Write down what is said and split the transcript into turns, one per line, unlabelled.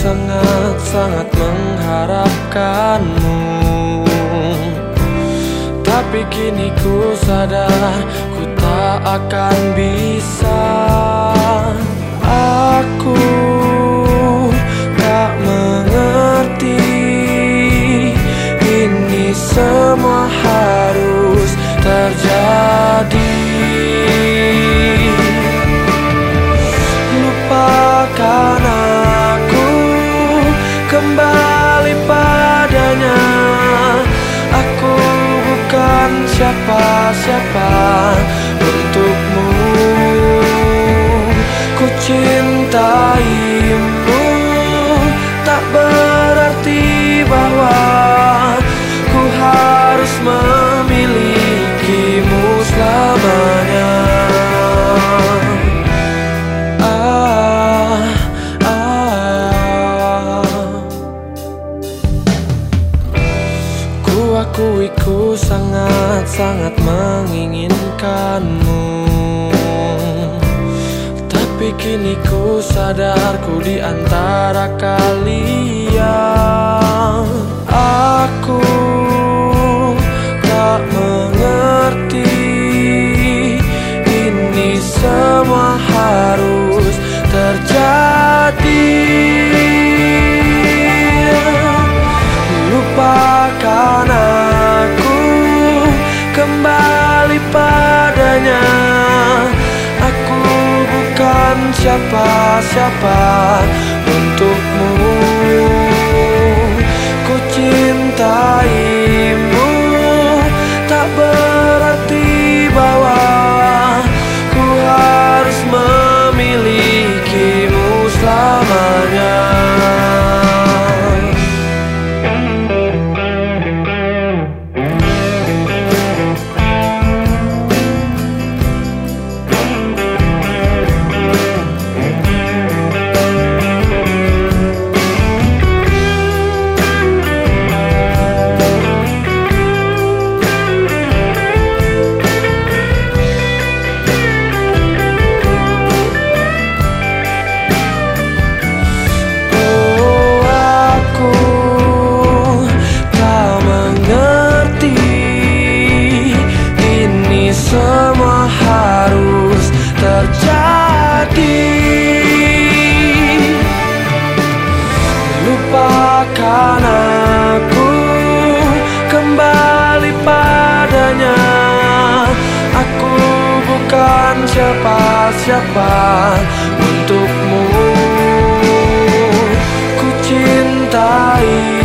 sangat-sangat mengharapkanmu. Tapi kini ku sadar ku tak akan bisa siapa-siapa untukmu Ku akui ku sangat sangat menginginkanmu. Tapi kini ku sadar ku di antara kalian. Aku siapa-siapa untukmu serahkan aku kembali padanya. Aku bukan siapa-siapa untukmu. Ku cintai